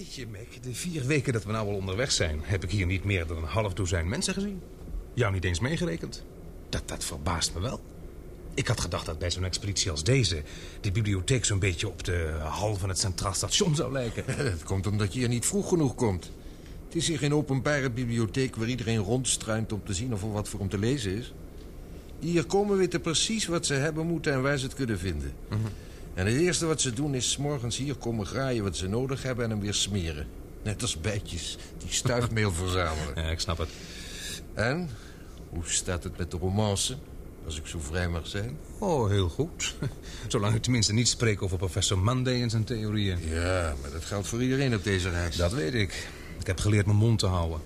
Jeetje, Mac. De vier weken dat we nou al onderweg zijn... heb ik hier niet meer dan een half dozijn mensen gezien. Jou niet eens meegerekend. Dat, dat verbaast me wel. Ik had gedacht dat bij zo'n expeditie als deze... de bibliotheek zo'n beetje op de hal van het Centraal Station zou lijken. Dat komt omdat je hier niet vroeg genoeg komt. Het is hier geen openbare bibliotheek waar iedereen rondstruint om te zien of er wat voor hem te lezen is. Hier komen weten precies wat ze hebben moeten en waar ze het kunnen vinden. En het eerste wat ze doen is 's morgens hier komen graaien wat ze nodig hebben en hem weer smeren. Net als bijtjes die stuifmeel verzamelen. Ja, ik snap het. En, hoe staat het met de romance? Als ik zo vrij mag zijn. Oh, heel goed. Zolang ik tenminste niet spreek over professor Monday en zijn theorieën. Ja, maar dat geldt voor iedereen op deze reis. Dat weet ik. Ik heb geleerd mijn mond te houden.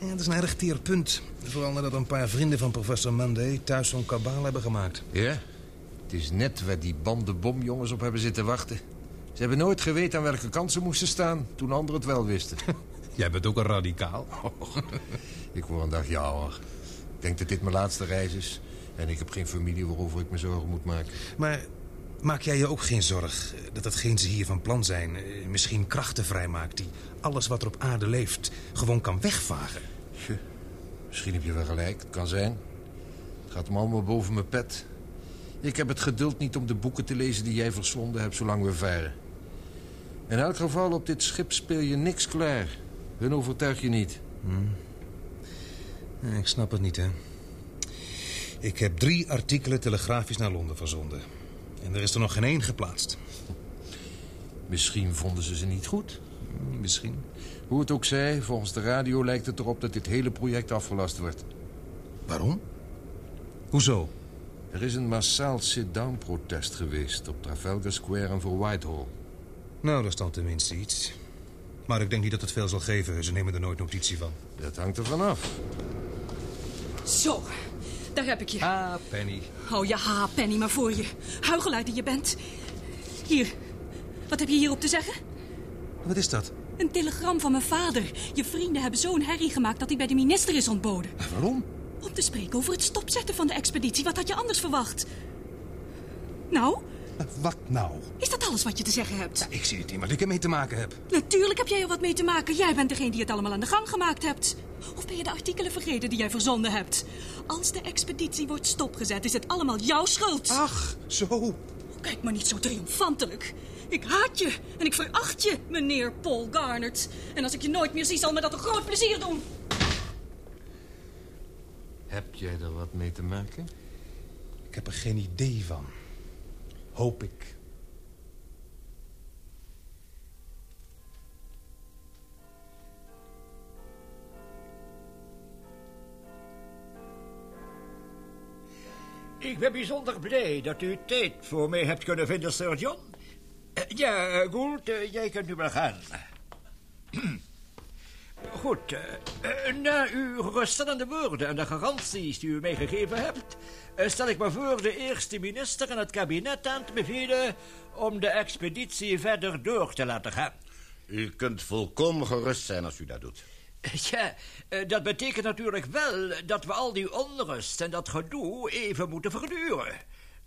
Ja, dat is een erg teer punt. Vooral nadat een paar vrienden van professor Monday thuis zo'n kabaal hebben gemaakt. Ja, het is net waar die bandenbomjongens op hebben zitten wachten. Ze hebben nooit geweten aan welke kant ze moesten staan... toen anderen het wel wisten. Jij bent ook een radicaal. ik word een dag ja hoor. Ik denk dat dit mijn laatste reis is. En ik heb geen familie waarover ik me zorgen moet maken. Maar maak jij je ook geen zorg dat hetgeen ze hier van plan zijn... eh, misschien krachten vrijmaakt die alles wat er op aarde leeft... gewoon kan wegvagen? Tje, misschien heb je wel gelijk. Het kan zijn. Het gaat me allemaal boven mijn pet. Ik heb het geduld niet om de boeken te lezen die jij verslonden hebt zolang we varen. In elk geval op dit schip speel je niks klaar. Hun overtuig je niet. Ja, Ik snap het niet, hè. Ik heb drie artikelen telegrafisch naar Londen verzonden. En er is er nog geen één geplaatst. Misschien vonden ze ze niet goed. Hm, Misschien. Hoe het ook zij, volgens de radio lijkt het erop dat dit hele project afgelast wordt. Waarom? Hoezo? Er is een massaal sit-down protest geweest op Trafalgar Square en voor Whitehall. Nou, dat is dan tenminste iets. Maar ik denk niet dat het veel zal geven. Ze nemen er nooit notitie van. Dat hangt er vanaf. Zo, daar heb ik je. Ah, Penny. Oh ja, ha, Penny, maar voor je. Huigelaar die je bent. Hier, wat heb je hierop te zeggen? Wat is dat? Een telegram van mijn vader. Je vrienden hebben zo'n herrie gemaakt dat hij bij de minister is ontboden. Waarom? Om te spreken over het stopzetten van de expeditie. Wat had je anders verwacht? Nou, Wat nou? is dat alles wat je te zeggen hebt? Ik zie niet in wat ik ermee te maken heb. Natuurlijk heb jij er wat mee te maken. Jij bent degene die het allemaal aan de gang gemaakt hebt. Of ben je de artikelen vergeten die jij verzonden hebt? Als de expeditie wordt stopgezet, is het allemaal jouw schuld. Ach, zo. Kijk maar niet zo triomfantelijk. Ik haat je en ik veracht je, meneer Paul Garnert. En als ik je nooit meer zie, zal me dat een groot plezier doen. Heb jij er wat mee te maken? Ik heb er geen idee van. Hoop ik. Ik ben bijzonder blij dat u tijd voor mij hebt kunnen vinden, Sir John. Eh, Ja, eh, Gould, eh, jij kunt nu wel gaan. Goed, eh, eh, na uw geruststellende woorden en de garanties die u mij gegeven hebt... eh, stel ik me voor de eerste minister en het kabinet aan te bevelen... om de expeditie verder door te laten gaan. U kunt volkomen gerust zijn als u dat doet. Ja, dat betekent natuurlijk wel dat we al die onrust en dat gedoe even moeten verduren.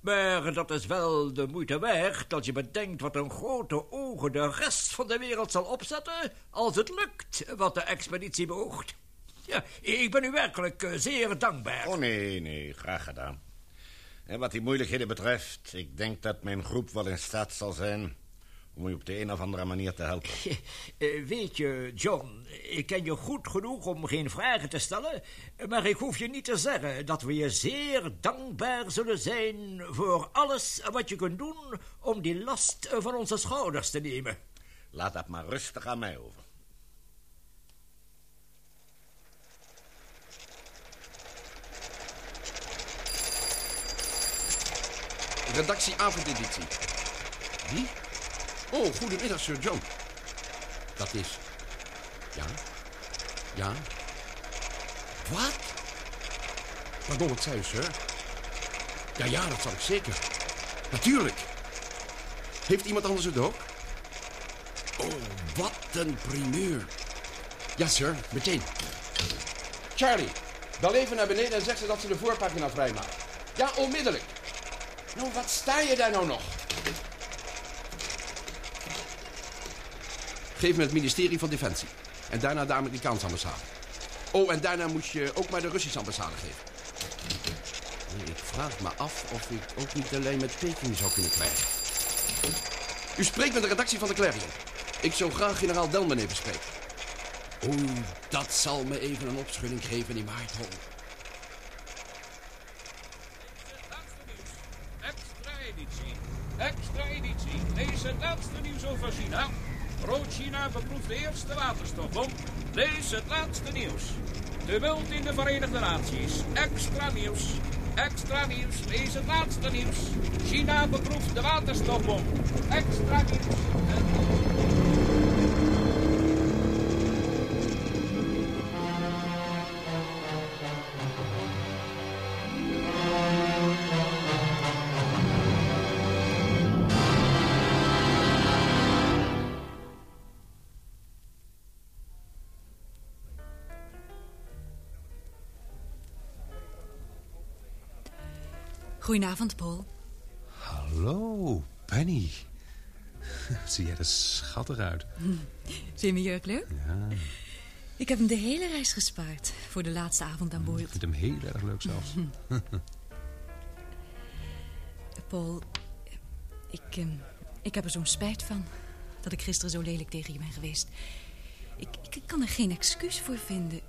Maar dat is wel de moeite waard als je bedenkt wat een grote ogen de rest van de wereld zal opzetten als het lukt wat de expeditie beoogt. Ja, ik ben u werkelijk eh, zeer dankbaar. Oh nee, nee, graag gedaan. En wat die moeilijkheden betreft, ik denk dat mijn groep wel in staat zal zijn om u op de een of andere manier te helpen. Eh, Weet je, John, ik ken je goed genoeg om geen vragen te stellen... maar ik hoef je niet te zeggen dat we je zeer dankbaar zullen zijn... voor alles wat je kunt doen om die last van onze schouders te nemen. Laat dat maar rustig aan mij over. Redactie avondeditie. Wie? Oh, goedemiddag, Sir John. Dat is... Ja? Ja? Wat? Pardon, wat zei u, sir? Ja, ja, dat zal ik zeker. Natuurlijk. Heeft iemand anders het ook? Oh, wat een primeur. Ja, sir, meteen. Charlie, bel even naar beneden en zeg ze dat ze de voorpagina vrijmaakt. Ja, onmiddellijk. Nou, wat sta je daar nou nog? Geef me het ministerie van Defensie. En daarna de Amerikaanse ambassade. Oh, en daarna moet je ook maar de Russische ambassade geven. Ik vraag me af of ik ook niet alleen met Peking zou kunnen krijgen. U spreekt met de redactie van de Clarion. Ik zou graag generaal Delmen even spreken. Oeh, dat zal me even een opschudding geven in mijn harthol. Extra editie. Extra editie. Lees het laatste nieuws over China. Groot-China beproeft de eerste waterstofbom. Lees het laatste nieuws. Tumult in de Verenigde Naties. Extra nieuws. Extra nieuws. Lees het laatste nieuws. China beproeft de waterstofbom. Extra nieuws. Goedenavond, Paul. Hallo, Penny. Zie jij er schattig uit. Vind je mijn jurk leuk? Ja, Ik heb hem de hele reis gespaard voor de laatste avond aan ik boord. vind hem heel erg leuk zelfs. Paul, ik, ehm, ik heb er zo'n spijt van dat ik gisteren zo lelijk tegen je ben geweest. Ik, ik kan er geen excuus voor vinden.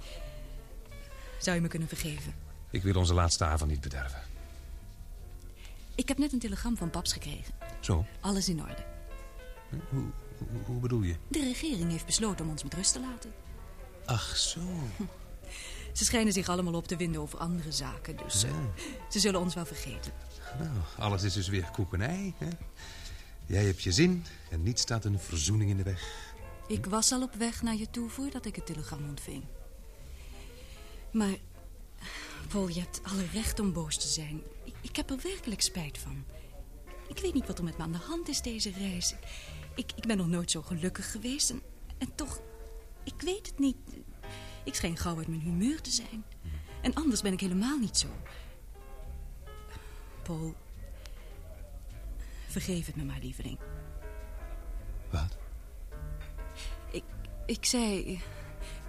Zou je me kunnen vergeven? Ik wil onze laatste avond niet bederven. Ik heb net een telegram van paps gekregen. Zo, Alles in orde. hoe, hoe, hoe bedoel je? De regering heeft besloten om ons met rust te laten. Ach, zo. Ze schijnen zich allemaal op te winden over andere zaken, dus eh, ze zullen ons wel vergeten. Nou, alles is dus weer koekenij. Hè? Jij hebt je zin en niets staat een verzoening in de weg. Ik was al op weg naar je toe voordat ik het telegram ontving. Maar, Paul, je hebt alle recht om boos te zijn. Ik, heb er werkelijk spijt van. Ik weet niet wat er met me aan de hand is deze reis. Ik, ik ben nog nooit zo gelukkig geweest en, en toch, ik weet het niet. Ik schijn gauw uit mijn humeur te zijn. En anders ben ik helemaal niet zo. Paul, vergeef het me maar, lieveling. Wat? Ik, ik zei,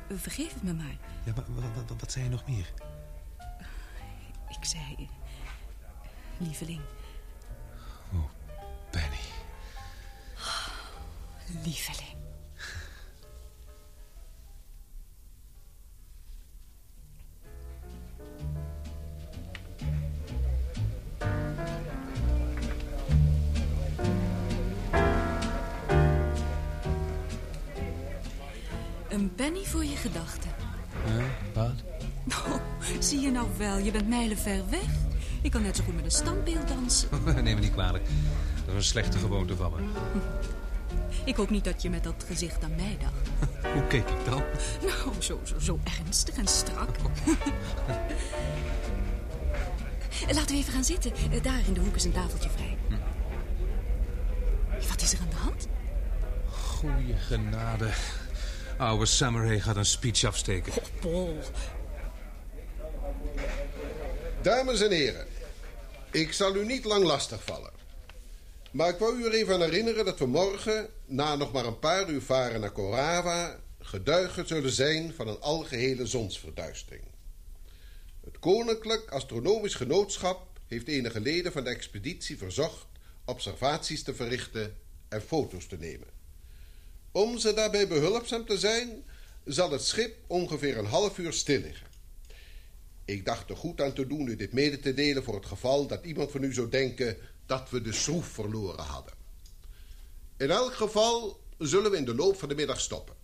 vergeef het me maar. Ja, maar wat, wat, wat zei je nog meer? Ik zei, lieveling, Oh, Penny. lieveling. Een penny voor je gedachten. wat? Oh, zie je nou wel, je bent mijlen ver weg. Ik kan net zo goed met een standbeeld dansen. Neem me niet kwalijk. Dat is een slechte gewoonte van me. Ik hoop niet dat je met dat gezicht aan mij dacht. Hoe keek ik dan? Nou, zo, zo, zo ernstig en strak. Laten we even gaan zitten. Eh, Daar in de hoek is een tafeltje vrij. Wat is er aan de hand? Goeie genade. Oude Samurai gaat een speech afsteken. Paul. Dames en heren, ik zal u niet lang lastigvallen. Maar ik wou u er even aan herinneren dat we morgen, na nog maar een paar uur varen naar Korawa, getuigen zullen zijn van een algehele zonsverduistering. Het Koninklijk Astronomisch Genootschap heeft enige leden van de expeditie verzocht observaties te verrichten en foto's te nemen. Om ze daarbij behulpzaam te zijn, zal het schip ongeveer een half uur stil liggen. Ik dacht er goed aan te doen u dit mede te delen voor het geval dat iemand van u zou denken dat we de schroef verloren hadden. In elk geval zullen we in de loop van de middag stoppen.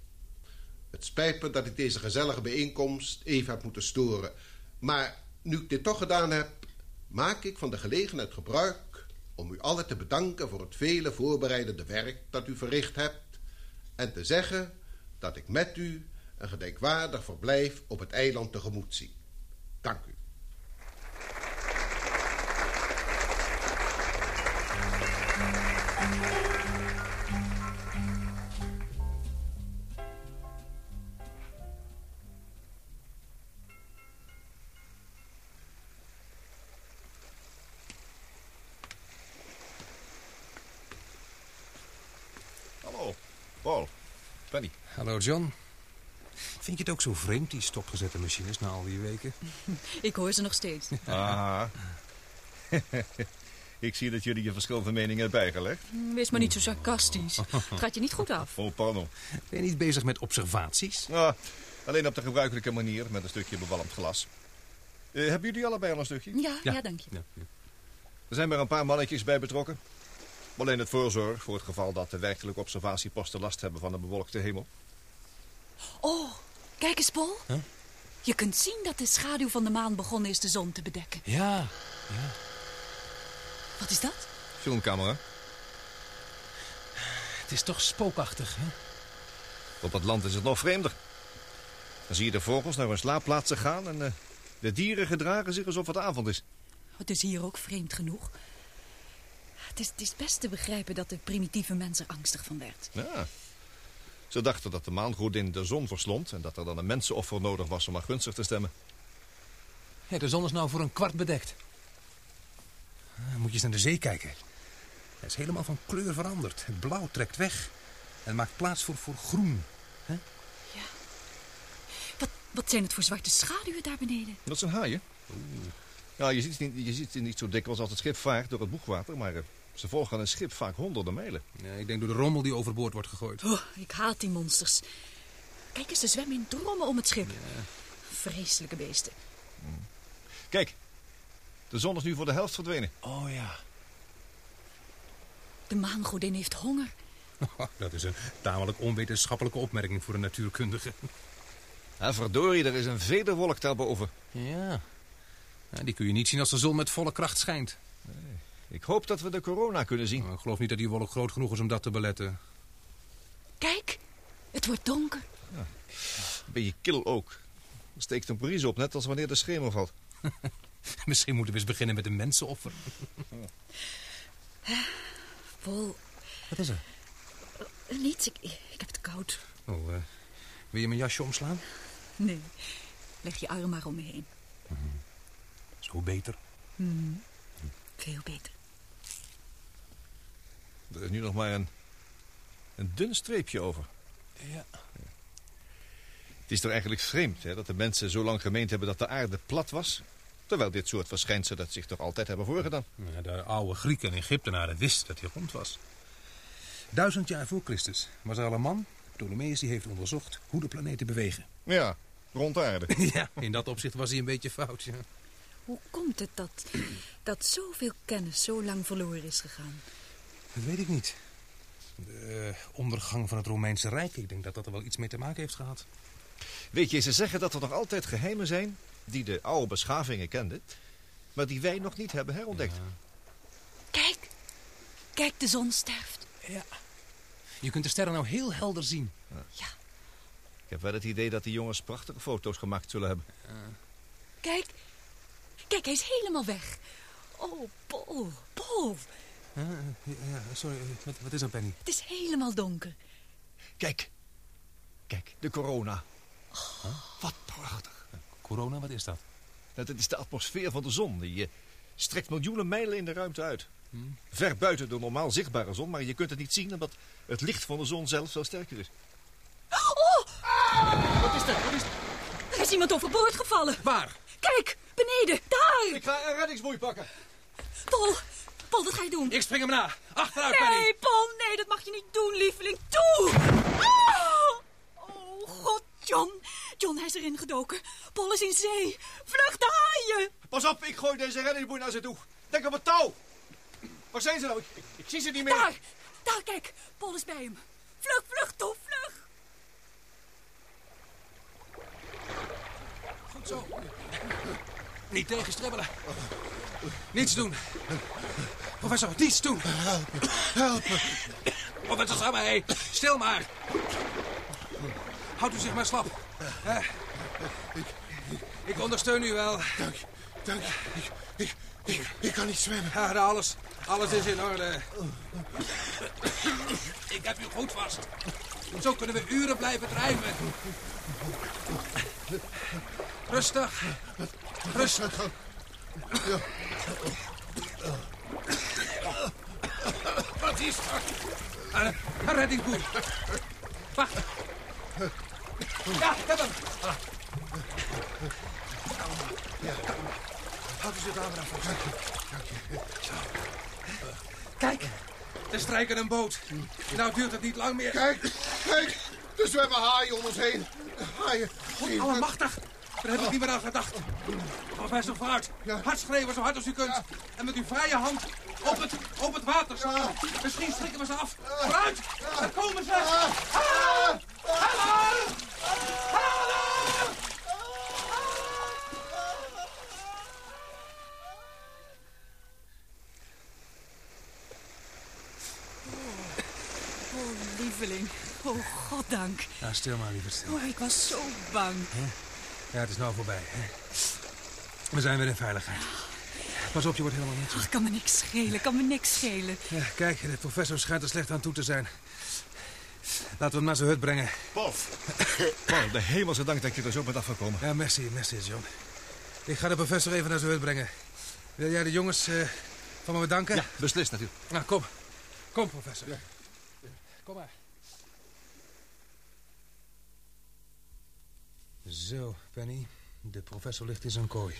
Het spijt me dat ik deze gezellige bijeenkomst even heb moeten storen. Maar nu ik dit toch gedaan heb, maak ik van de gelegenheid gebruik om u allen te bedanken voor het vele voorbereidende werk dat u verricht hebt en te zeggen dat ik met u een gedenkwaardig verblijf op het eiland tegemoet zie. Dank u. Hallo, Paul. Penny. Hallo, John. Vind je het ook zo vreemd, die stopgezette machines na al die weken? Ik hoor ze nog steeds. Ah. ik zie dat jullie je verschil van mening hebben bijgelegd. Wees maar niet zo sarcastisch. Het gaat je niet goed af. Oh, pardon. Ben je niet bezig met observaties? Ah, alleen op de gebruikelijke manier, met een stukje bewalmd glas. Eh, hebben jullie allebei al een stukje? Ja, ja, dank je. Ja, ja. Er zijn maar een paar mannetjes bij betrokken. Alleen het voorzorg voor het geval dat de werkelijke observatieposten last hebben van de bewolkte hemel. Oh, kijk eens, Paul. Je kunt zien dat de schaduw van de maan begonnen is de zon te bedekken. Ja, Wat is dat? Filmcamera. het is toch spookachtig, hè? Op het land is het nog vreemder. Dan zie je de vogels naar hun slaapplaatsen gaan en eh, de dieren gedragen zich alsof het avond is. Het is hier ook vreemd genoeg. Het is, het is best te begrijpen dat de primitieve mens er angstig van werd. Ja. Ze dachten dat de maangodin de zon verslond en dat er dan een mensenoffer nodig was om haar gunstig te stemmen. Ja, de zon is nou voor een kwart bedekt. Ah, Moet je eens naar de zee kijken. Hij is helemaal van kleur veranderd. Het blauw trekt weg en maakt plaats voor, voor groen. Wat, wat zijn het voor zwarte schaduwen daar beneden? Dat zijn haaien. Ja, je ziet, ze niet, je ziet ze niet zo dikwijls als het schip vaart door het boegwater, maar eh, ze volgen een schip vaak honderden mijlen. Ja, ik denk door de rommel die overboord wordt gegooid. Oh, ik haat die monsters. Kijk eens, ze zwemmen in drommen om het schip. Vreselijke beesten. Kijk, de zon is nu voor de helft verdwenen. Oh ja. De maangodin heeft honger. Dat is een tamelijk onwetenschappelijke opmerking voor een natuurkundige. Ja, verdorie, er is een vederwolk daarboven. Ja. ja. Die kun je niet zien als de zon met volle kracht schijnt. Ik hoop dat we de corona kunnen zien. Maar ik geloof niet dat die wolk groot genoeg is om dat te beletten. Kijk, het wordt donker. Ben je kil ook? Steekt een bries op, net als wanneer de schemer valt. Misschien moeten we eens beginnen met een mensenoffer. Paul, Wat is er? eh, niets. Ik, ik heb het koud. Oh, eh, wil je mijn jasje omslaan? Nee, leg je arm maar om me heen. Zo beter. Veel beter. Er is nu nog maar een, een dun streepje over. Ja. Het is toch eigenlijk vreemd hè, dat de mensen zo lang gemeend hebben dat de aarde plat was... terwijl dit soort verschijnselen dat zich toch altijd hebben voorgedaan. Ja, de oude Grieken en Egyptenaren wisten dat hij rond was. Duizend jaar voor Christus was er al een man, Ptolemeus, die heeft onderzocht hoe de planeten bewegen. Ja, rond de aarde. Ja, in dat opzicht was hij een beetje fout. Ja. Hoe komt het dat, dat zoveel kennis zo lang verloren is gegaan? Dat weet ik niet. De eh, ondergang van het Romeinse Rijk, ik denk dat dat er wel iets mee te maken heeft gehad. Weet je, ze zeggen dat er nog altijd geheimen zijn... die de oude beschavingen kenden... maar die wij nog niet hebben herontdekt. Kijk, kijk, de zon sterft. Ja. Je kunt de sterren nou heel helder zien. Ja, Ik heb wel het idee dat die jongens prachtige foto's gemaakt zullen hebben. kijk. Kijk, hij is helemaal weg. Oh, Paul, Paul. Ja, ja, sorry, wat, wat is er, Penny? Het is helemaal donker. Kijk, kijk, de corona. Wat prachtig. Corona, wat is dat? Dat is de atmosfeer van de zon. Die eh, strekt miljoenen mijlen in de ruimte uit. Ver buiten de normaal zichtbare zon, maar je kunt het niet zien... omdat het licht van de zon zelf veel sterker is. Wat is dat? Wat is dat? Er is iemand overboord gevallen. Waar? Kijk, beneden, daar. Ik ga een reddingsboei pakken. Paul, Paul, wat ga je doen? Ik spring hem na. Achteruit, Penny. Nee, Paul, nee, dat mag je niet doen, lieveling. Toe! Ah! Oh, god, John. John, hij is erin gedoken. Paul is in zee. Vlucht de haaien. Pas op, ik gooi deze reddingsboei naar ze toe. Denk op het touw. Waar zijn ze nou? Ik, ik, ik zie ze niet meer. Daar, daar, kijk. Paul is bij hem. Vlug, vlug, toe, vlug. Goed zo. Niet tegenstribbelen. Niets doen. Professor, niets doen. Help me. Help me. Professor Samay, stil maar. Houdt u zich maar slap. Hè? Ik ondersteun u wel. Dank je, dank je. Ik, ik, ik, ik kan niet zwemmen. Ja, alles, alles is in orde. Ik heb u goed vast. Zo kunnen we uren blijven drijven. Rustig. Rustig. Wat is er? Een, reddingboei. Wacht, Ja, ik heb hem. Houd eens het aan vast. Kijk, er strijken een boot. Nou duurt het niet lang meer. Kijk, kijk. Dus we hebben haaien om ons heen. Haaien. God, allemachtig. Daar heb ik niet meer aan gedacht. Professor vooruit. Hard schreeuwen zo hard als u kunt. En met uw vrije hand op het, op het water slaan. Misschien schrikken we ze af. Vooruit. Daar komen ze. Ah! Hallo! Hallo! Oh, lieveling. Oh, goddank. Ja, stil maar, liever stil. Oh, ik was zo bang. Ja, het is nou voorbij. Hè? We zijn weer in veiligheid. Pas op, je wordt helemaal niet. Ach, kan me niks schelen, kan me niks schelen. Ja, kijk, de professor schijnt er slecht aan toe te zijn. Laten we hem naar zijn hut brengen. Pof. Paul, de hemelse dank dat je er zo bent afgekomen. Ja, merci, merci, John. Ik ga de professor even naar zijn hut brengen. Wil jij de jongens eh, van me bedanken? Ja, beslist natuurlijk. Nou, kom. Kom, professor. Kom maar. Zo, Penny. De professor ligt in zijn kooi.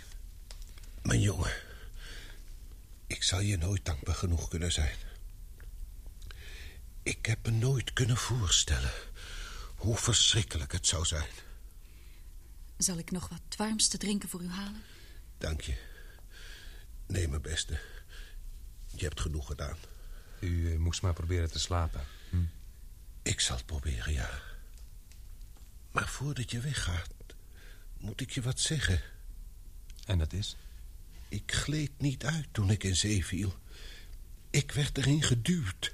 Mijn jongen, ik zal je nooit dankbaar genoeg kunnen zijn. Ik heb me nooit kunnen voorstellen hoe verschrikkelijk het zou zijn. Zal ik nog wat warms te drinken voor u halen? Dank je. Nee, mijn beste. Je hebt genoeg gedaan. U eh, moest maar proberen te slapen. Ik zal het proberen, ja. Maar voordat je weggaat, moet ik je wat zeggen. En dat is? Ik gleed niet uit toen ik in zee viel. Ik werd erin geduwd.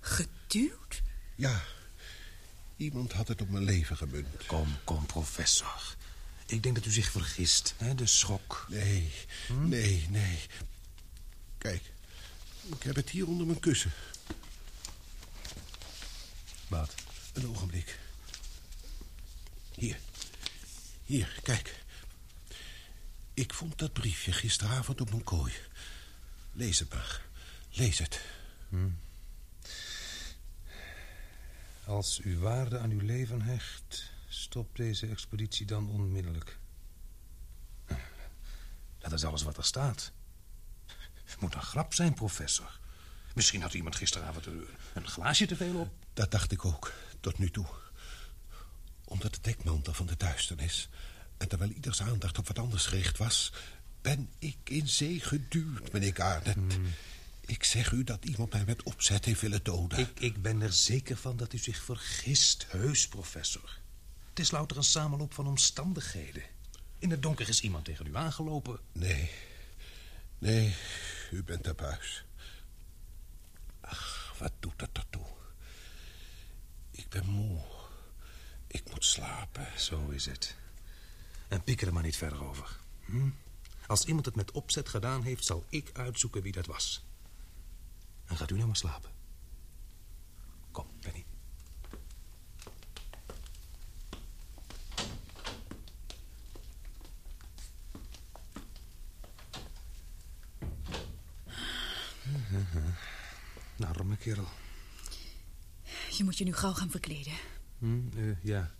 Geduwd? Ja, iemand had het op mijn leven gemunt. Kom, kom, professor. Ik denk dat u zich vergist, hè? de schok. Nee, nee, nee. Kijk, ik heb het hier onder mijn kussen. Wat? Een ogenblik. Hier. Hier, kijk. Ik vond dat briefje gisteravond op mijn kooi. Lees het maar. Lees het. Als u waarde aan uw leven hecht, stop deze expeditie dan onmiddellijk. Dat is alles wat er staat. Het moet een grap zijn, professor. Misschien had iemand gisteravond een glaasje te veel op. Dat dacht ik ook, tot nu toe. Onder de dekmantel van de duisternis... en terwijl ieders aandacht op wat anders gericht was... ben ik in zee geduwd, meneer Garnet. Ik zeg u dat iemand mij met opzet heeft willen doden. Ik, ik ben er zeker van dat u zich vergist, heus, professor. Het is louter een samenloop van omstandigheden. In het donker is iemand tegen u aangelopen. Nee, nee, u bent op huis. Ach, wat doet dat ertoe? Ik ben moe. Ik moet slapen. Zo is het. En pieker er maar niet verder over. Hm? Als iemand het met opzet gedaan heeft, zal ik uitzoeken wie dat was. En gaat u nou maar slapen. Kom, Penny. Nou, arme kerel. Je moet je nu gauw gaan verkleden. Hm, eh, ja.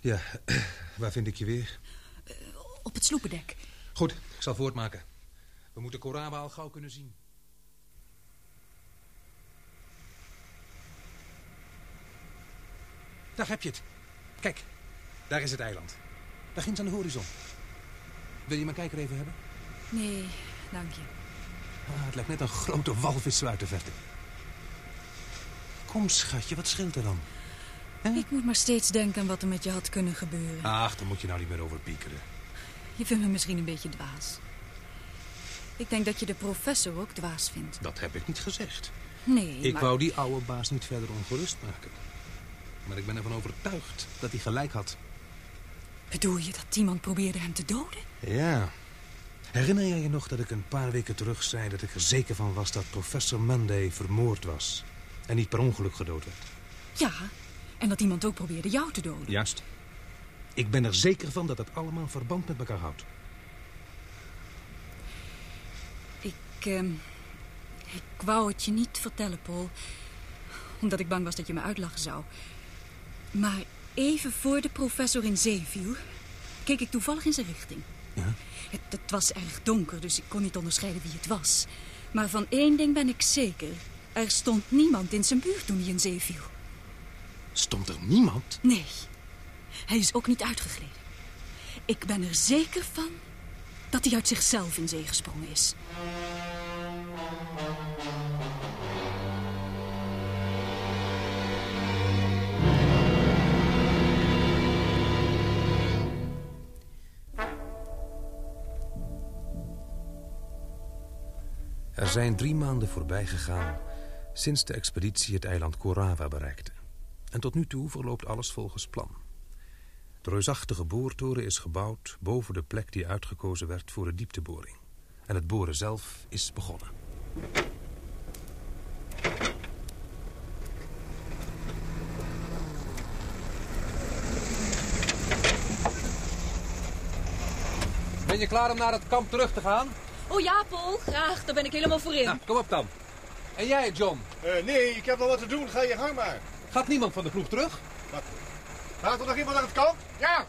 Ja, waar vind ik je weer? Op het sloependek. Goed, ik zal voortmaken. We moeten Koraba al gauw kunnen zien. Daar heb je het. Kijk, daar is het eiland. Daar ginds aan de horizon. Wil je mijn kijker even hebben? Nee, dank je. Ah, het lijkt net een grote walvis uit de verte. Kom, schatje, wat scheelt er dan? Ik moet maar steeds denken aan wat er met je had kunnen gebeuren. Ach, daar moet je nou niet meer over piekeren. Je vindt me misschien een beetje dwaas. Ik denk dat je de professor ook dwaas vindt. Dat heb ik niet gezegd. Nee, Ik maar... wou die oude baas niet verder ongerust maken. Maar ik ben ervan overtuigd dat hij gelijk had. Bedoel je dat iemand probeerde hem te doden? Ja. Herinner jij je nog dat ik een paar weken terug zei... dat ik er zeker van was dat professor Monday vermoord was... en niet per ongeluk gedood werd? Ja, en dat iemand ook probeerde jou te doden. Juist. Ik ben er zeker van dat het allemaal verband met elkaar houdt. Ik, ehm, ik wou het je niet vertellen, Paul. Omdat ik bang was dat je me uitlachen zou. Maar even voor de professor in zee viel, keek ik toevallig in zijn richting. Ja? Het, het was erg donker, dus ik kon niet onderscheiden wie het was. Maar van één ding ben ik zeker. Er stond niemand in zijn buurt toen hij in zee viel. Stond er niemand? Nee, hij is ook niet uitgegleden. Ik ben er zeker van dat hij uit zichzelf in zee gesprongen is. Er zijn drie maanden voorbij gegaan sinds de expeditie het eiland Korawa bereikte. En tot nu toe verloopt alles volgens plan. De reusachtige boortoren is gebouwd boven de plek die uitgekozen werd voor de diepteboring. En het boren zelf is begonnen. Ben je klaar om naar het kamp terug te gaan? Oh ja, Paul, graag. Daar ben ik helemaal voor in. Nou, kom op dan. En jij, John? Eh, nee, ik heb nog wat te doen. Ga je gang maar. Gaat niemand van de ploeg terug? Gaat er nog iemand aan het kamp? Ja,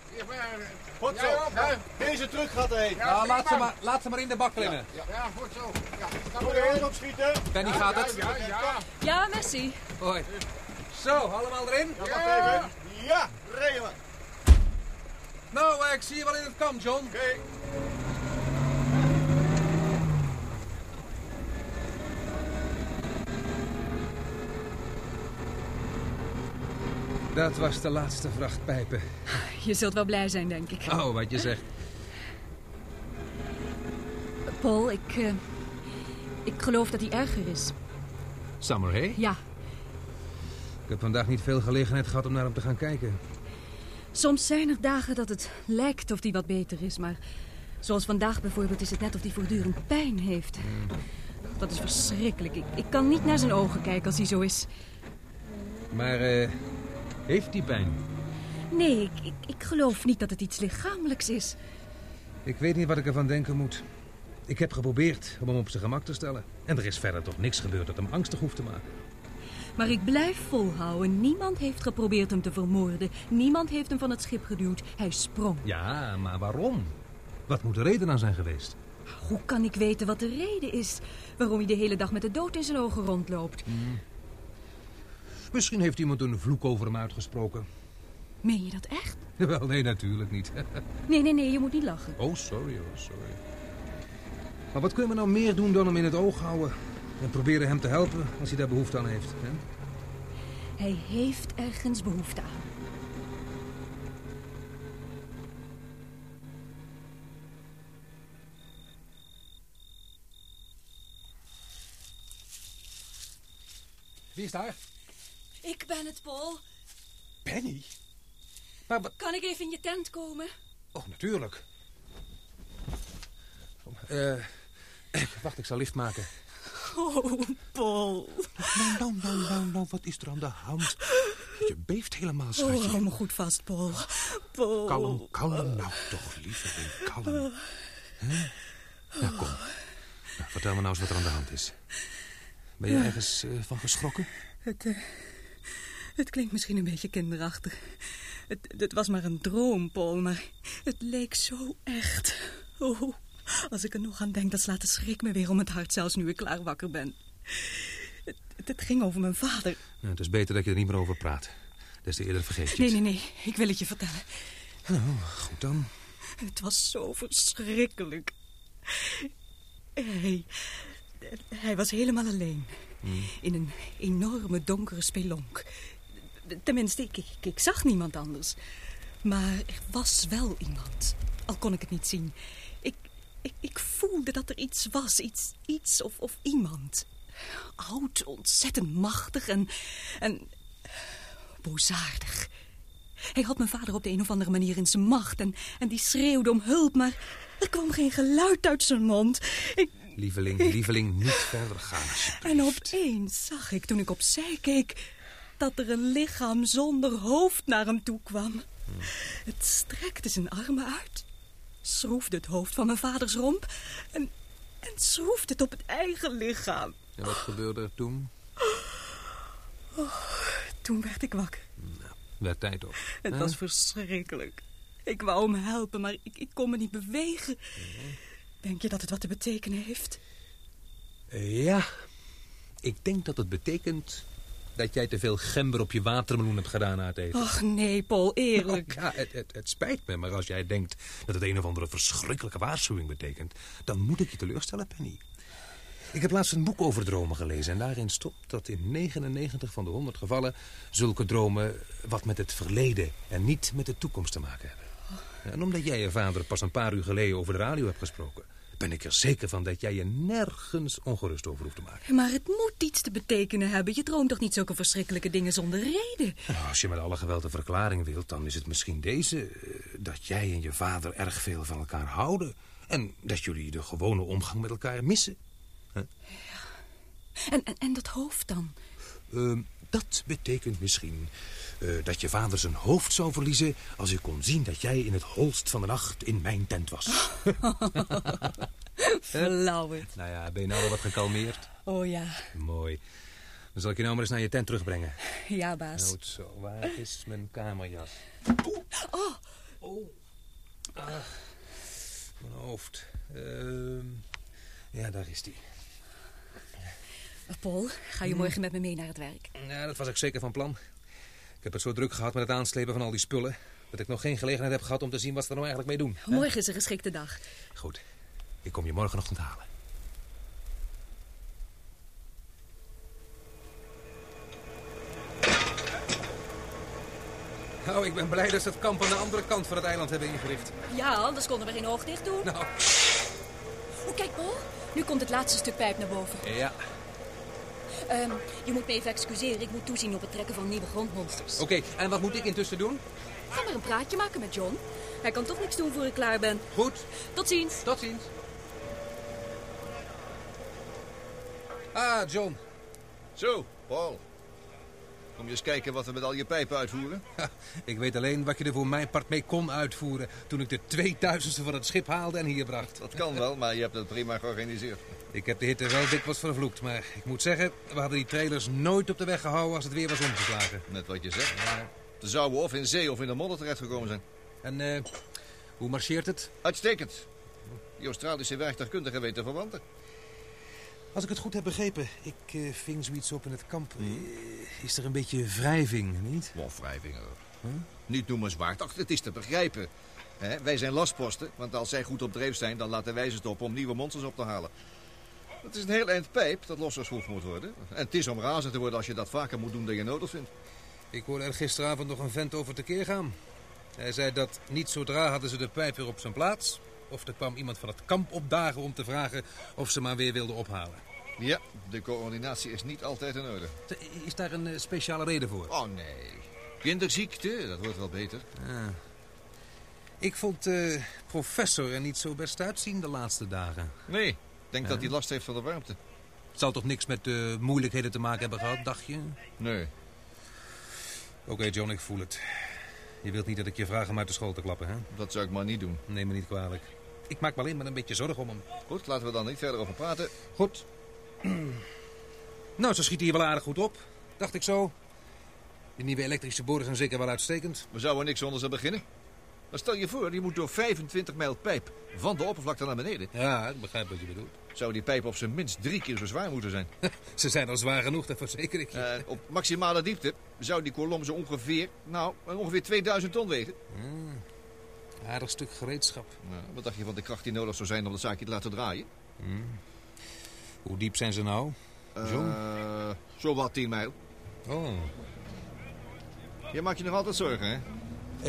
Goed Ja, zo. ja, Ja, deze truck gaat erheen. Ja, nou, laat ze, maar. laat ze maar in de bak klimmen. ja, goed zo. Ja, er aan. één opschieten. Benny gaat het. Ja, ja. Ja, Messi. Hoi. Zo, allemaal erin? Ja, wacht even. Ja, regelen. Nou, eh, ik zie je wel in het kamp, John. Oké. Dat was de laatste vracht pijpen. Je zult wel blij zijn, denk ik. Oh, wat je zegt. Paul, ik... eh, ik geloof dat hij erger is. Summerhay? Ja, Ik heb vandaag niet veel gelegenheid gehad om naar hem te gaan kijken. soms zijn er dagen dat het lijkt of hij wat beter is, maar... Zoals vandaag bijvoorbeeld is het net of hij voortdurend pijn heeft. Dat is verschrikkelijk. Ik, ik kan niet naar zijn ogen kijken als hij zo is. Maar eh, heeft hij pijn? Nee, ik, ik, ik geloof niet dat het iets lichamelijks is. Ik weet niet wat ik ervan denken moet. Ik heb geprobeerd om hem op zijn gemak te stellen. En er is verder toch niks gebeurd dat hem angstig hoeft te maken. Maar ik blijf volhouden. Niemand heeft geprobeerd hem te vermoorden. Niemand heeft hem van het schip geduwd. Hij sprong. Ja, maar waarom? Wat moet de reden aan zijn geweest? Hoe kan ik weten wat de reden is waarom hij de hele dag met de dood in zijn ogen rondloopt? Misschien heeft iemand een vloek over hem uitgesproken. Meen je dat echt? Wel, nee, natuurlijk niet. Nee, nee, nee, je moet niet lachen. Oh, sorry, oh, sorry. Maar wat kunnen we nou meer doen dan hem in het oog houden? En proberen hem te helpen als hij daar behoefte aan heeft. Hè? Hij heeft ergens behoefte aan. Wie is daar? Ik ben het, Paul. Penny? Maar. Kan ik even in je tent komen? Oh, natuurlijk. Eh, wacht, ik zal lift maken. Oh, Paul. Nou, nou, nou, nou, nou, wat is er aan de hand? Je beeft helemaal, schatje. Oh, hou me goed vast, Paul. Paul. Kalm, kalm nou toch, lieveling, kalm. Hè? Nou, kom. Nou, vertel me nou eens wat er aan de hand is. Ben je ergens eh, van geschrokken? Het, eh, het klinkt misschien een beetje kinderachtig. Het, het was maar een droom, Paul, maar het leek zo echt. Oh, als ik er nog aan denk, dan slaat de schrik me weer om het hart, zelfs nu ik klaar wakker ben. Het, het, ging over mijn vader. Nou, het is beter dat je er niet meer over praat. Des te eerder vergeet je Nee, het. nee, nee, ik wil het je vertellen. Nou, goed dan. Het was zo verschrikkelijk. Hij, hij was helemaal alleen. In een enorme donkere spelonk. Tenminste, ik, ik, ik zag niemand anders. Maar er was wel iemand. Al kon ik het niet zien. Ik, ik, ik voelde dat er iets was. Iets, iets of, of iemand. Oud, ontzettend machtig en... en boosaardig. Hij had mijn vader op de een of andere manier in zijn macht en, en die schreeuwde om hulp, maar er kwam geen geluid uit zijn mond. Ik, Lieveling, lieveling, niet verder gaan. en opeens zag ik, toen ik opzij keek, dat er een lichaam zonder hoofd naar hem toe kwam. Het strekte zijn armen uit, schroefde het hoofd van mijn vaders romp en, en schroefde het op het eigen lichaam. En wat gebeurde er toen? Toen werd ik wakker. werd tijd op. Het was verschrikkelijk. Ik wou hem helpen, maar ik, ik kon me niet bewegen. Denk je dat het wat te betekenen heeft? Ja, ik denk dat het betekent dat jij te veel gember op je watermeloen hebt gedaan na het eten. Ach nee, Paul, eerlijk. Ja, het, het, het spijt me, maar als jij denkt dat het een of andere verschrikkelijke waarschuwing betekent... dan moet ik je teleurstellen, Penny. Ik heb laatst een boek over dromen gelezen en daarin stond dat in 99 van de 100 gevallen... zulke dromen wat met het verleden en niet met de toekomst te maken hebben. En omdat jij je vader pas een paar uur geleden over de radio hebt gesproken... ben ik er zeker van dat jij je nergens ongerust over hoeft te maken. Maar het moet iets te betekenen hebben. Je droomt toch niet zulke verschrikkelijke dingen zonder reden? Nou, als je met alle geweld een verklaring wilt, dan is het misschien deze... eh, dat jij en je vader erg veel van elkaar houden. En dat jullie de gewone omgang met elkaar missen. En, en, en dat hoofd dan? Ehm, dat betekent misschien eh, dat je vader zijn hoofd zou verliezen... als hij kon zien dat jij in het holst van de nacht in mijn tent was. Flauwerd. nou ja, ben je nou al wat gekalmeerd? Oh ja, Mooi. Dan zal ik je nou maar eens naar je tent terugbrengen. ja baas. Goed zo, waar is mijn kamerjas? Oh, Oh. Ah, mijn hoofd. Ehm, ja, daar is die. Paul, ga je morgen met me mee naar het werk? Ja, dat was ik zeker van plan. Ik heb het zo druk gehad met het aanslepen van al die spullen... dat ik nog geen gelegenheid heb gehad om te zien wat ze er nou eigenlijk mee doen. hè? Morgen is een geschikte dag. Goed. Ik kom je morgenochtend halen. Nou, ik ben blij dat ze het kamp aan de andere kant van het eiland hebben ingericht. Ja, anders konden we geen oog dicht doen. Nou, Oh, kijk Paul. Nu komt het laatste stuk pijp naar boven. ja. Ehm, je moet me even excuseren. Ik moet toezien op het trekken van nieuwe grondmonsters. Oké, en wat moet ik intussen doen? Ga maar een praatje maken met John. Hij kan toch niks doen voor ik klaar ben. Goed, Tot ziens. tot ziens. Ah, John. Zo, Paul. Kom je eens kijken wat we met al je pijpen uitvoeren? Ha, Ik weet alleen wat je er voor mijn part mee kon uitvoeren... toen ik de 2000ste van het schip haalde en hier bracht. Dat kan wel, maar je hebt het prima georganiseerd. Ik heb de hitte wel dikwijls vervloekt, maar ik moet zeggen... we hadden die trailers nooit op de weg gehouden als het weer was omgeslagen. Net wat je zegt. Ze zouden of in zee of in de modder terechtgekomen zijn. En eh, hoe marcheert het? Uitstekend. Die Australische werktuigkundige weten verwanten. Als ik het goed heb begrepen, ik eh, ving zoiets op in het kamp. Eh, is er een beetje wrijving, niet? Wel wrijvingen. Niet noemenswaardig, het is te begrijpen. Hè, wij zijn lastposten, want als zij goed op dreef zijn... dan laten wij ze op om nieuwe monsters op te halen. Het is een heel eind pijp dat losgeschroefd moet worden. En het is om razend te worden als je dat vaker moet doen dan je nodig vindt. Ik hoorde er gisteravond nog een vent over tekeer gaan. Hij zei dat niet zodra hadden ze de pijp weer op zijn plaats... of er kwam iemand van het kamp opdagen om te vragen of ze maar weer wilden ophalen. Ja, de coördinatie is niet altijd in orde. Is daar een eh, speciale reden voor? Oh nee. Kinderziekte, dat wordt wel beter. Ik vond eh, professor er niet zo best uitzien de laatste dagen. Nee, ik denk dat hij last heeft van de warmte. Het zal toch niks met uh, moeilijkheden te maken hebben gehad, dacht je? Nee. Oké, John, ik voel het. Je wilt niet dat ik je vraag om uit de school te klappen, hè? Dat zou ik maar niet doen. Neem me niet kwalijk. Ik maak me alleen maar een beetje zorgen om hem. Goed, laten we dan niet verder over praten. Goed. nou, ze schiet hier wel aardig goed op. Dacht ik zo. Die nieuwe elektrische boren zijn zeker wel uitstekend. We zouden niks zonder ze beginnen. Maar stel je voor, die moet door 25 mijl pijp van de oppervlakte naar beneden. Ja, ik begrijp wat je bedoelt. Zou die pijp op zijn minst drie keer zo zwaar moeten zijn. ze zijn al zwaar genoeg, dat verzeker ik je. Uh, op maximale diepte zou die kolom zo ongeveer, nou, ongeveer 2000 ton wegen. Mm, aardig stuk gereedschap. Nou, wat dacht je van de kracht die nodig zou zijn om dat zaakje te laten draaien? Mm. Hoe diep zijn ze nou, John? Uh, zo wat 10 mijl. Oh. Je maakt je nog altijd zorgen, hè?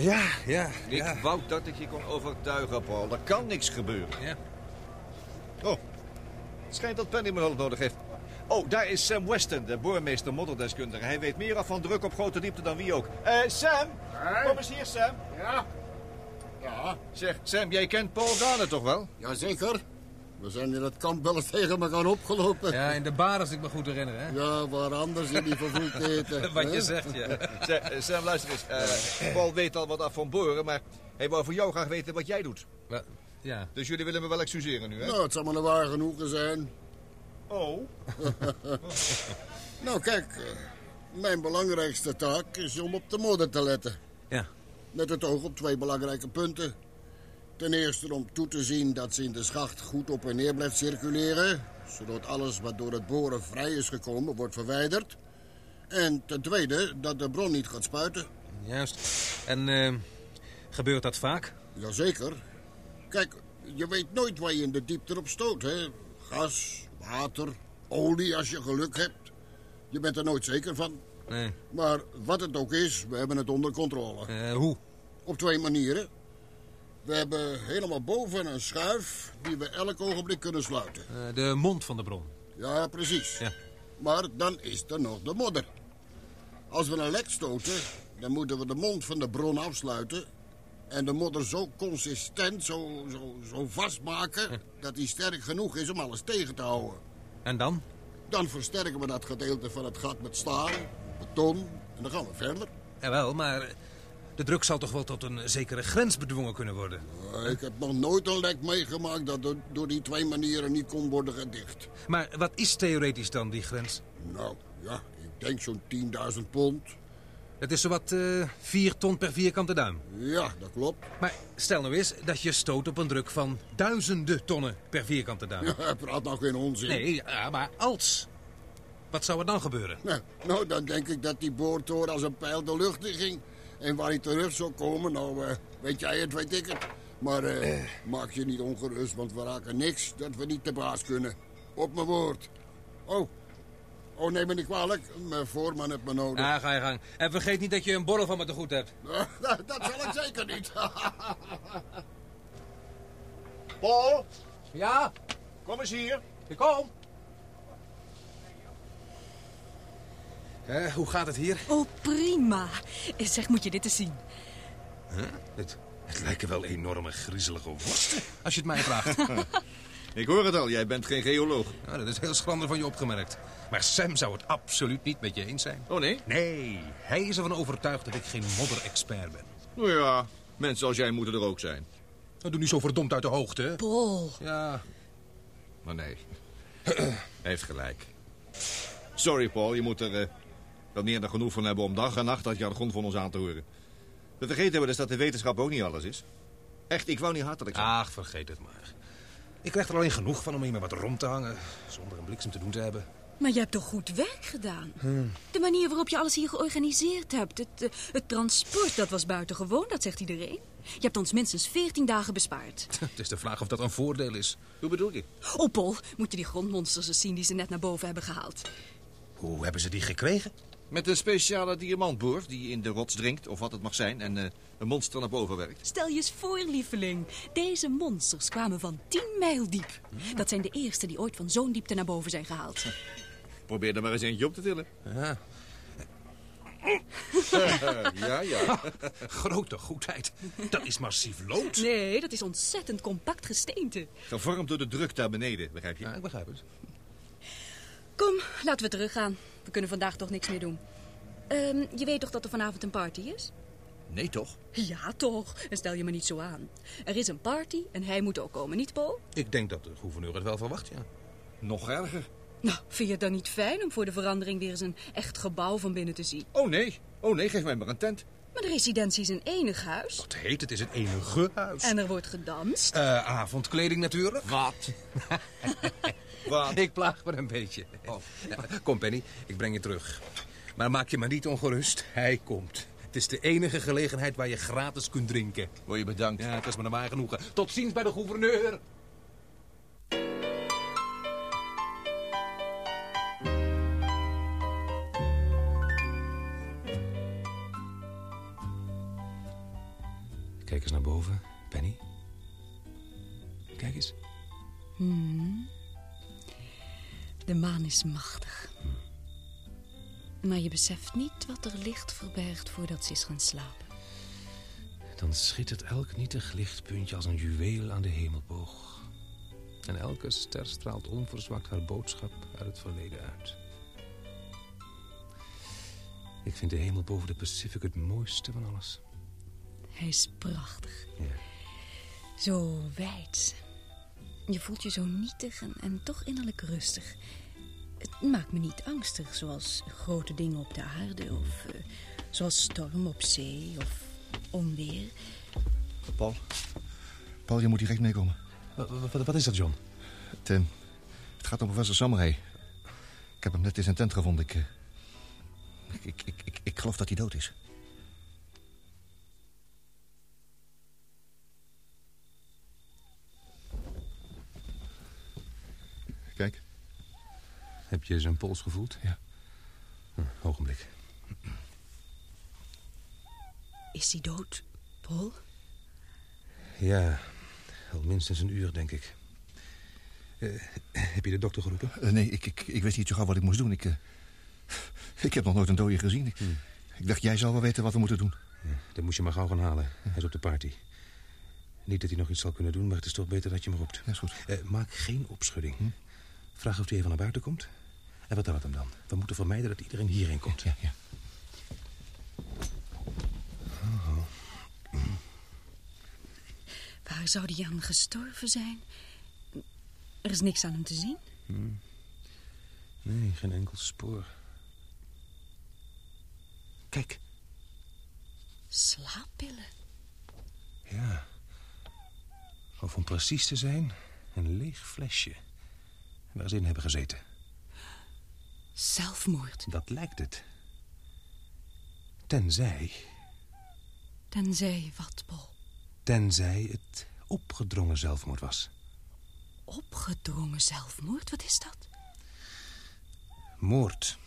Ja, ja. Ik ja. wou dat ik je kon overtuigen, Paul. Er kan niks gebeuren. Ja. Oh, het schijnt dat Penny me hulp nodig heeft. Oh, daar is Sam Weston, de boormeester modderdeskundige. Hij weet meer af van druk op grote diepte dan wie ook. Eh, Sam! Hey. Kom eens hier, Sam. Ja. Ja. Zeg, Sam, jij kent Paul Dane toch wel? Jazeker. We zijn in het kamp wel eens tegen elkaar opgelopen. Ja, in de bar als ik me goed herinner, hè? Ja, waar anders in die vervoerd eten. wat je zegt, ja. Sam, Sam luister eens. Uh, Paul weet al wat af van boren, maar hij wou van jou graag weten wat jij doet. Wat? Ja. Dus jullie willen me wel excuseren nu, hè? Nou, het zal maar een waar genoegen zijn. Oh. nou, kijk. Mijn belangrijkste taak is om op de modder te letten. Ja. Met het oog op twee belangrijke punten. Ten eerste om toe te zien dat ze in de schacht goed op en neer blijft circuleren... zodat alles wat door het boren vrij is gekomen wordt verwijderd. En ten tweede dat de bron niet gaat spuiten. Juist. En eh, gebeurt dat vaak? Jazeker. Kijk, je weet nooit waar je in de diepte op stoot, hè? Gas, water, olie als je geluk hebt. Je bent er nooit zeker van. Nee. Maar wat het ook is, we hebben het onder controle. Eh, hoe? Op twee manieren. We hebben helemaal boven een schuif die we elk ogenblik kunnen sluiten. Eh, de mond van de bron. Ja, precies. Ja. Maar dan is er nog de modder. Als we een lek stoten, dan moeten we de mond van de bron afsluiten... en de modder zo consistent, zo, zo, zo vastmaken... dat die sterk genoeg is om alles tegen te houden. En dan? Dan versterken we dat gedeelte van het gat met staal, beton en dan gaan we verder. Jawel, maar de druk zal toch wel tot een zekere grens bedwongen kunnen worden. Uh, Ik heb nog nooit een lek meegemaakt dat door, door die twee manieren niet kon worden gedicht. Maar wat is theoretisch dan die grens? Nou, ja, ik denk zo'n 10.000 pond. Het is zowat eh 4 ton per vierkante duim. Ja, dat klopt. Maar stel nou eens dat je stoot op een druk van duizenden tonnen per vierkante duim. Ja, praat nou geen onzin. Nee, ja, maar als. Wat zou er dan gebeuren? Nou, nou, dan denk ik dat die boortoren als een pijl de lucht in ging. En waar hij terug zou komen, nou, eh, weet jij het, weet ik het. Maar eh, maak je niet ongerust, want we raken niks dat we niet te baas kunnen. Op mijn woord. Oh, oh neem me niet kwalijk. Mijn voorman heeft me nodig. Ja, ga je gang. En vergeet niet dat je een borrel van me te goed hebt. dat zal ik zeker niet. Paul, Ja, kom eens hier. ik kom. Eh, hoe gaat het hier? Oh, prima. Eh, Zeg, moet je dit eens zien. Het, het lijken wel enorme griezelige worsten, als je het mij vraagt. Ik hoor het al, jij bent geen geoloog. Nou, dat is heel schrander van je opgemerkt. Maar Sam zou het absoluut niet met je eens zijn. Oh nee? Nee, hij is ervan overtuigd dat ik geen modderexpert ben. Nou ja, mensen als jij moeten er ook zijn. Nou, doe niet zo verdomd uit de hoogte, hè? Paul. Ja, Maar nee, hij heeft gelijk. Sorry Paul, je moet er eh, wel meer dan genoeg van hebben om dag en nacht dat jargon van ons aan te horen. We vergeten wel eens dat de wetenschap ook niet alles is. Echt, ik wou niet hartelijk zijn. ach, vergeet het maar. Ik krijg er alleen genoeg van om hier maar wat rond te hangen... zonder een bliksem te doen te hebben. Maar je hebt toch goed werk gedaan? De manier waarop je alles hier georganiseerd hebt. Het, eh, het transport, dat was buitengewoon, dat zegt iedereen. Je hebt ons minstens 14 dagen bespaard. Het is de vraag of dat een voordeel is. Hoe bedoel je? Oh, Paul, moet je die grondmonsters eens zien die ze net naar boven hebben gehaald. Hoe hebben ze die gekregen? Met een speciale diamantboor die in de rots drinkt, of wat het mag zijn, en eh, een monster naar boven werkt. Stel je eens voor, lieveling. Deze monsters kwamen van 10 mijl diep. Dat zijn de eerste die ooit van zo'n diepte naar boven zijn gehaald. Probeer er maar eens eentje op te tillen. Ja, ja, ja. grote goedheid. Dat is massief lood. Nee, dat is ontzettend compact gesteente. Gevormd door de druk daar beneden, begrijp je? Ja, ik begrijp het. Kom, laten we teruggaan. We kunnen vandaag toch niks meer doen. Ehm, je weet toch dat er vanavond een party is? Nee, toch? Ja, toch. En stel je me niet zo aan. Er is een party en hij moet ook komen, niet Paul? Ik denk dat de gouverneur het wel verwacht, ja. Nog erger. Nou, vind je het dan niet fijn om voor de verandering weer eens een echt gebouw van binnen te zien? Oh nee, oh nee, geef mij maar een tent. Maar de residentie is een enig huis. Wat heet het? is het enige huis. En er wordt gedanst. Eh, avondkleding natuurlijk. Wat? Wat? Ik plaag me een beetje. Ja, Kom, Penny, ik breng je terug. Maar maak je maar niet ongerust. Hij komt. Het is de enige gelegenheid waar je gratis kunt drinken. Word je bedankt. Ja, het is me naar mij genoegen. Tot ziens bij de gouverneur. Kijk eens naar boven, Penny. Kijk eens. De maan is machtig. Maar je beseft niet wat er licht verbergt voordat ze is gaan slapen. Dan schittert elk nietig lichtpuntje als een juweel aan de hemelboog. En elke ster straalt onverzwakt haar boodschap uit het verleden uit. Ik vind de hemel boven de Pacific het mooiste van alles. Hij is prachtig. Ja. Zo wijd. Je voelt je zo nietig en, en toch innerlijk rustig. Het maakt me niet angstig, zoals grote dingen op de aarde... of eh, zoals storm op zee of onweer. Paul. Paul, je moet direct meekomen. Wat, wat, wat is dat, John? Het, eh, het gaat om professor Samurai. Ik heb hem net in zijn tent gevonden. Ik, eh, ik, ik, ik, ik, ik geloof dat hij dood is. Kijk. Heb je zijn pols gevoeld? Ja. Hm, ogenblik. Is hij dood, Paul? Ja, al minstens een uur, denk ik. Eh, heb je de dokter geroepen? Eh, nee, ik, ik, ik wist niet zo gauw wat ik moest doen. Ik, eh, ik heb nog nooit een dode gezien. Ik, ik dacht, jij zou wel weten wat we moeten doen. Ja, dan moest je maar gauw gaan halen. Hij is op de party. Niet dat hij nog iets zal kunnen doen, maar het is toch beter dat je hem roept. Ja, is goed. Eh, maak geen opschudding. Vraag of hij even naar buiten komt. En vertel het hem dan. We moeten vermijden dat iedereen hierheen komt. Ja, ja. Waar zou hij aan gestorven zijn? Er is niks aan hem te zien. Nee, geen enkel spoor. Kijk, Slaappillen. ja. Of om precies te zijn, een leeg flesje. Waar ze in hebben gezeten. Zelfmoord. Dat lijkt het. Tenzij, Tenzij wat, Paul? tenzij het opgedrongen zelfmoord was. Opgedrongen zelfmoord? Wat is dat? Moord.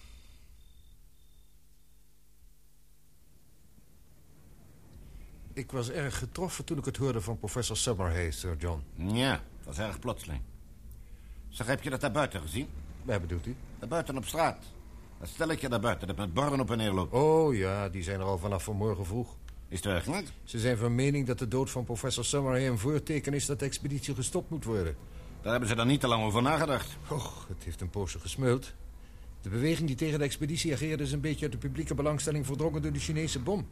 Ik was erg getroffen toen ik het hoorde van professor Summerhay, Sir John. Ja, dat was erg plotseling. Zeg, heb je dat daar buiten gezien? Waar bedoelt u? Daar buiten op straat. Dat stelletje daar buiten dat met borden op en neer loopt. Oh ja, die zijn er al vanaf vanmorgen vroeg. Is het werkelijk? Ze zijn van mening dat de dood van professor Summerhay een voorteken is dat de expeditie gestopt moet worden. Daar hebben ze dan niet te lang over nagedacht. Och, het heeft een poosje gesmeuld. De beweging die tegen de expeditie ageerde is een beetje uit de publieke belangstelling verdrongen door de Chinese bom.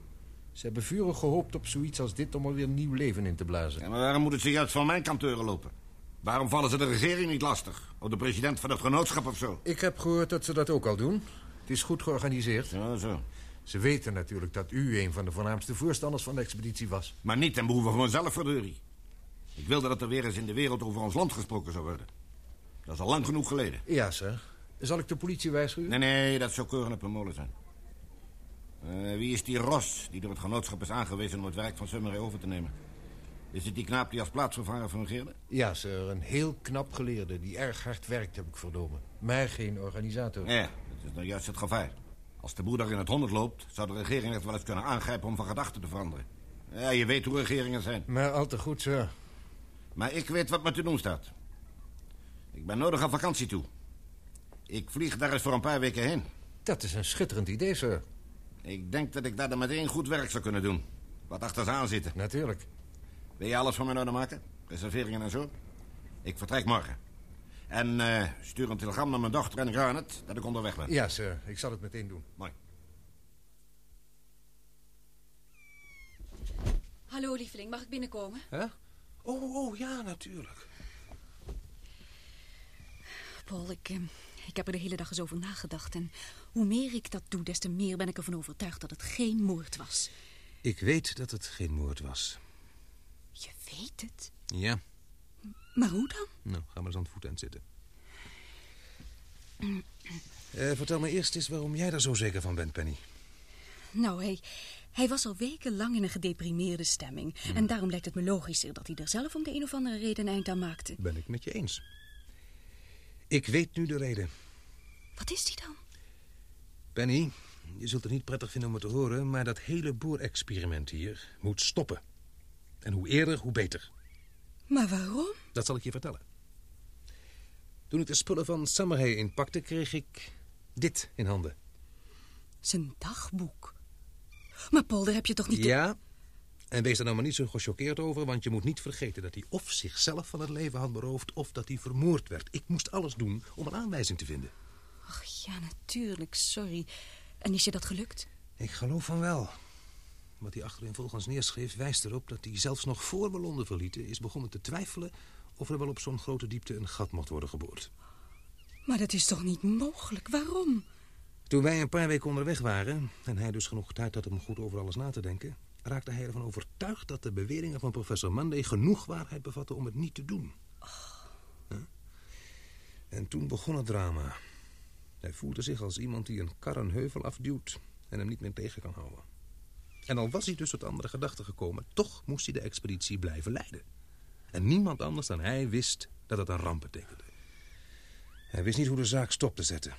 Ze hebben vurig gehoopt op zoiets als dit om er weer nieuw leven in te blazen. Ja, maar waarom moet het zich juist van mijn kanteuren lopen? Waarom vallen ze de regering niet lastig? Of de president van het genootschap of zo? Ik heb gehoord dat ze dat ook al doen. Het is goed georganiseerd. Zo, zo. Ze weten natuurlijk dat u een van de voornaamste voorstanders van de expeditie was. Maar niet ten behoeve van mezelf, verdorie. Ik wilde dat er weer eens in de wereld over ons land gesproken zou worden. Dat is al lang genoeg geleden. Ja, sir. Zal ik de politie waarschuwen? Nee, nee, dat zou keuren op een molen zijn. Eh, wie is die Ros die door het genootschap is aangewezen om het werk van Summeray over te nemen? Is het die knaap die als plaatsvervanger fungeerde? Ja, sir. Een heel knap geleerde die erg hard werkt, heb ik vernomen. Maar geen organisator. Ja, dat is nou juist het gevaar. Als de boer in het honderd loopt, zou de regering het wel eens kunnen aangrijpen om van gedachten te veranderen. Ja, je weet hoe regeringen zijn. Maar al te goed, sir. Maar ik weet wat me te doen staat. Ik ben nodig aan vakantie toe. Ik vlieg daar eens voor een paar weken heen. Dat is een schitterend idee, sir. Ik denk dat ik daar dan meteen goed werk zou kunnen doen. Wat achter ze aan zitten. Natuurlijk. Wil je alles voor mij nodig maken? Reserveringen en zo? Ik vertrek morgen. En eh, stuur een telegram naar mijn dochter en Garnet dat ik onderweg ben. Ja, sir. Ik zal het meteen doen. Mooi. Hallo, lieveling. Mag ik binnenkomen? Hè? Oh, oh, ja, natuurlijk. Paul, ik, eh, ik heb er de hele dag eens over nagedacht. En hoe meer ik dat doe, des te meer ben ik ervan overtuigd dat het geen moord was. Ik weet dat het geen moord was. Weet het. Ja. Maar hoe dan? Nou, ga maar eens aan het voetend zitten. Eh, vertel me eerst eens waarom jij daar zo zeker van bent, Penny. Nou, hij, hij was al wekenlang in een gedeprimeerde stemming. En daarom lijkt het me logischer dat hij er zelf om de een of andere reden een eind aan maakte. Ben ik met je eens. Ik weet nu de reden. Wat is die dan? Penny, je zult het niet prettig vinden om het te horen... maar dat hele boerexperiment hier moet stoppen. En hoe eerder, hoe beter. Maar waarom? Dat zal ik je vertellen. Toen ik de spullen van Summerhay inpakte, kreeg ik dit in handen. Zijn dagboek. Maar Paul, daar heb je toch niet... Ja, en wees er nou maar niet zo gechoqueerd over... want je moet niet vergeten dat hij of zichzelf van het leven had beroofd... of dat hij vermoord werd. Ik moest alles doen om een aanwijzing te vinden. Ach ja, natuurlijk, sorry. En is je dat gelukt? Ik geloof van wel. Wat hij achterin volgens neerschreef wijst erop dat hij zelfs nog voor we Londen verlieten... is begonnen te twijfelen of er wel op zo'n grote diepte een gat mocht worden geboord. Maar dat is toch niet mogelijk? Waarom? Toen wij een paar weken onderweg waren... en hij dus genoeg tijd had om goed over alles na te denken... raakte hij ervan overtuigd dat de beweringen van professor Monday... genoeg waarheid bevatten om het niet te doen. Huh? En toen begon het drama. Hij voelde zich als iemand die een kar een heuvel afduwt... en hem niet meer tegen kan houden. En al was hij dus tot andere gedachten gekomen... toch moest hij de expeditie blijven leiden. En niemand anders dan hij wist dat het een ramp betekende. Hij wist niet hoe de zaak stop te zetten.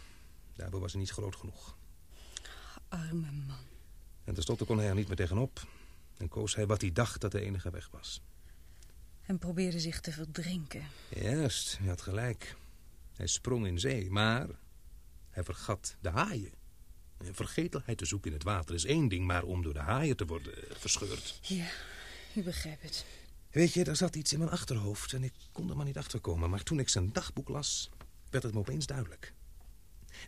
Daarbij was hij niet groot genoeg. Arme man. En tenslotte kon hij er niet meer tegenop. En koos hij wat hij dacht dat de enige weg was. En probeerde zich te verdrinken. Juist, hij had gelijk. Hij sprong in zee, maar hij vergat de haaien. Vergetelheid te zoeken in het water is één ding... maar om door de haaien te worden eh, verscheurd. Ja, u begrijpt het. Weet je, er zat iets in mijn achterhoofd en ik kon er maar niet achter komen. Maar toen ik zijn dagboek las, werd het me opeens duidelijk.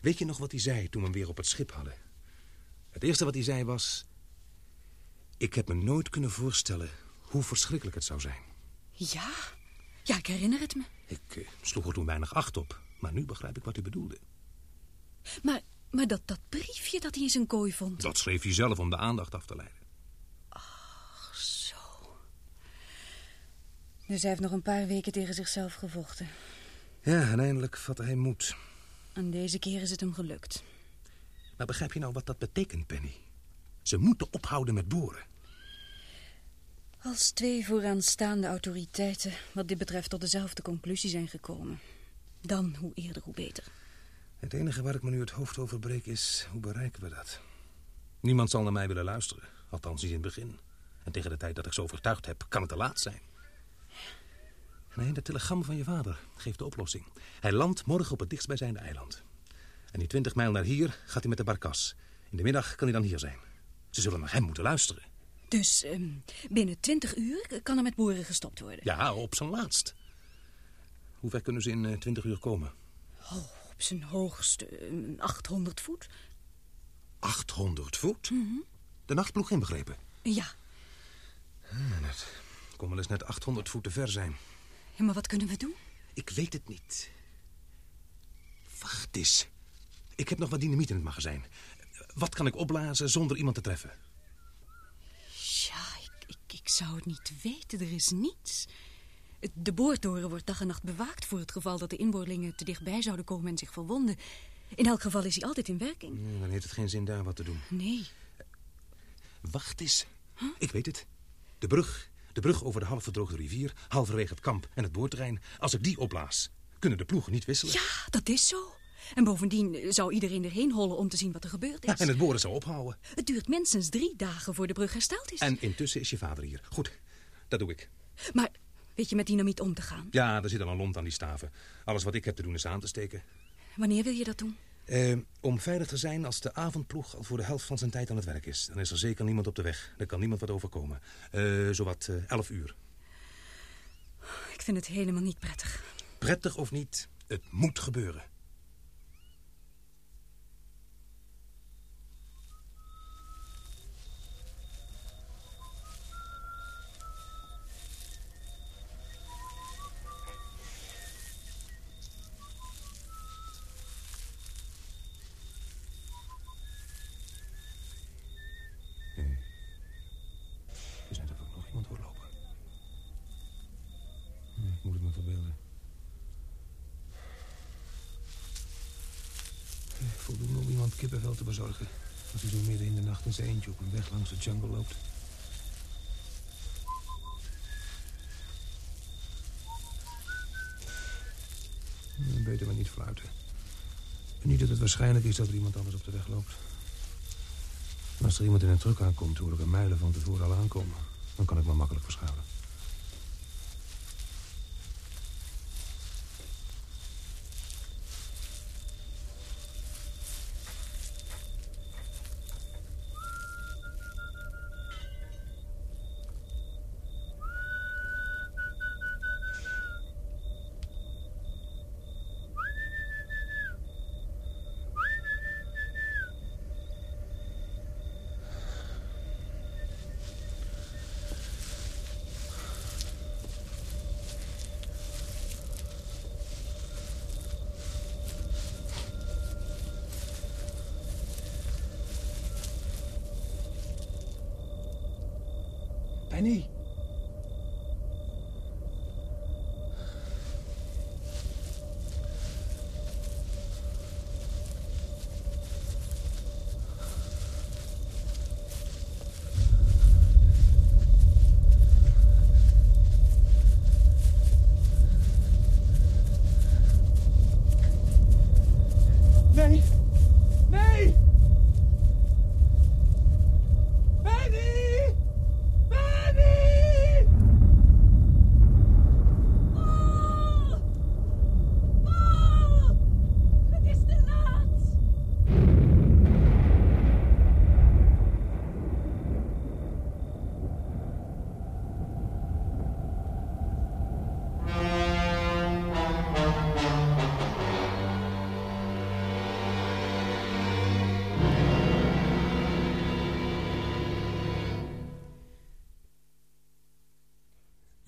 Weet je nog wat hij zei toen we hem weer op het schip hadden? Het eerste wat hij zei was... Ik heb me nooit kunnen voorstellen hoe verschrikkelijk het zou zijn. Ja? Ja, ik herinner het me. Ik eh, sloeg er toen weinig acht op, maar nu begrijp ik wat u bedoelde. Maar, maar dat, dat briefje dat hij in zijn kooi vond... Dat schreef hij zelf om de aandacht af te leiden. Ach, zo. Dus hij heeft nog een paar weken tegen zichzelf gevochten. Ja, en eindelijk vatte hij moed. En deze keer is het hem gelukt. Maar begrijp je nou wat dat betekent, Penny? Ze moeten ophouden met boren. Als twee vooraanstaande autoriteiten wat dit betreft tot dezelfde conclusie zijn gekomen... dan hoe eerder hoe beter. Het enige waar ik me nu het hoofd over breek is, hoe bereiken we dat? Niemand zal naar mij willen luisteren, althans niet in het begin. En tegen de tijd dat ik zo overtuigd heb, kan het te laat zijn. Nee, de telegram van je vader geeft de oplossing. Hij landt morgen op het dichtstbijzijnde eiland. En die twintig mijl naar hier gaat hij met de barkas. In de middag kan hij dan hier zijn. Ze zullen naar hem moeten luisteren. Dus ehm, binnen twintig uur kan er met boeren gestopt worden? Ja, op zijn laatst. Hoe ver kunnen ze in eh, twintig uur komen? Oh, op zijn hoogste ehm, 800 voet. 800 voet? De nachtploeg inbegrepen? Ja. Ah, dat kon wel eens net 800 voet te ver zijn. ja, maar wat kunnen we doen? Ik weet het niet. Wacht eens. Ik heb nog wat dynamiet in het magazijn. Wat kan ik opblazen zonder iemand te treffen? Ja, ik, ik, ik zou het niet weten. Er is niets. De boortoren wordt dag en nacht bewaakt... voor het geval dat de inboorlingen te dichtbij zouden komen en zich verwonden. In elk geval is hij altijd in werking. Ja, dan heeft het geen zin daar wat te doen. Nee. Wacht eens. Ik weet het. De brug. De brug over de half verdroogde rivier, halverwege het kamp en het boorterrein. Als ik die opblaas, kunnen de ploegen niet wisselen. Ja, dat is zo. En bovendien eh, zou iedereen erheen hollen om te zien wat er gebeurd is. En het boren zou ophouden. Het duurt minstens drie dagen voor de brug hersteld is. En intussen is je vader hier. Goed, dat doe ik. Maar weet je met dynamiet om te gaan? Ja, er zit al een lont aan die staven. Alles wat ik heb te doen is aan te steken. Wanneer wil je dat doen? Eh, om veilig te zijn als de avondploeg al voor de helft van zijn tijd aan het werk is. Dan is er zeker niemand op de weg. Er kan niemand wat overkomen. Eh zowat eh, elf uur. Ik vind het helemaal niet prettig. Prettig of niet, het moet gebeuren. Om iemand kippenvel te bezorgen. Als hij zo midden in de nacht in zijn eentje op een weg langs de jungle loopt. Beter maar niet fluiten. En niet dat het waarschijnlijk is dat er iemand anders op de weg loopt. Als er iemand in een truck aankomt, hoor ik een mijlen van tevoren al aankomen. Dan kan ik me makkelijk verschuilen. Penny.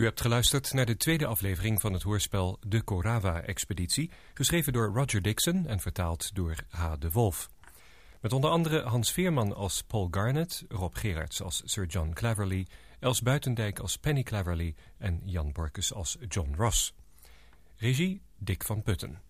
Hebt geluisterd naar de tweede aflevering van het hoorspel De Korawa-expeditie, geschreven door Roger Dixon en vertaald door H. de Wolf. Met onder andere Hans Veerman als Paul Garnett, Rob Gerards als Sir John Claverley, Els Buitendijk als Penny Claverley en Jan Borkus als John Ross. Regie Dick van Putten.